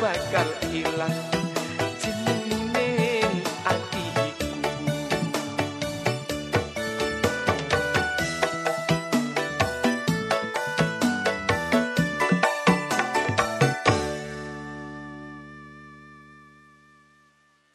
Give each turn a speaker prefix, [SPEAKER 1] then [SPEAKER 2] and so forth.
[SPEAKER 1] bakal hilang?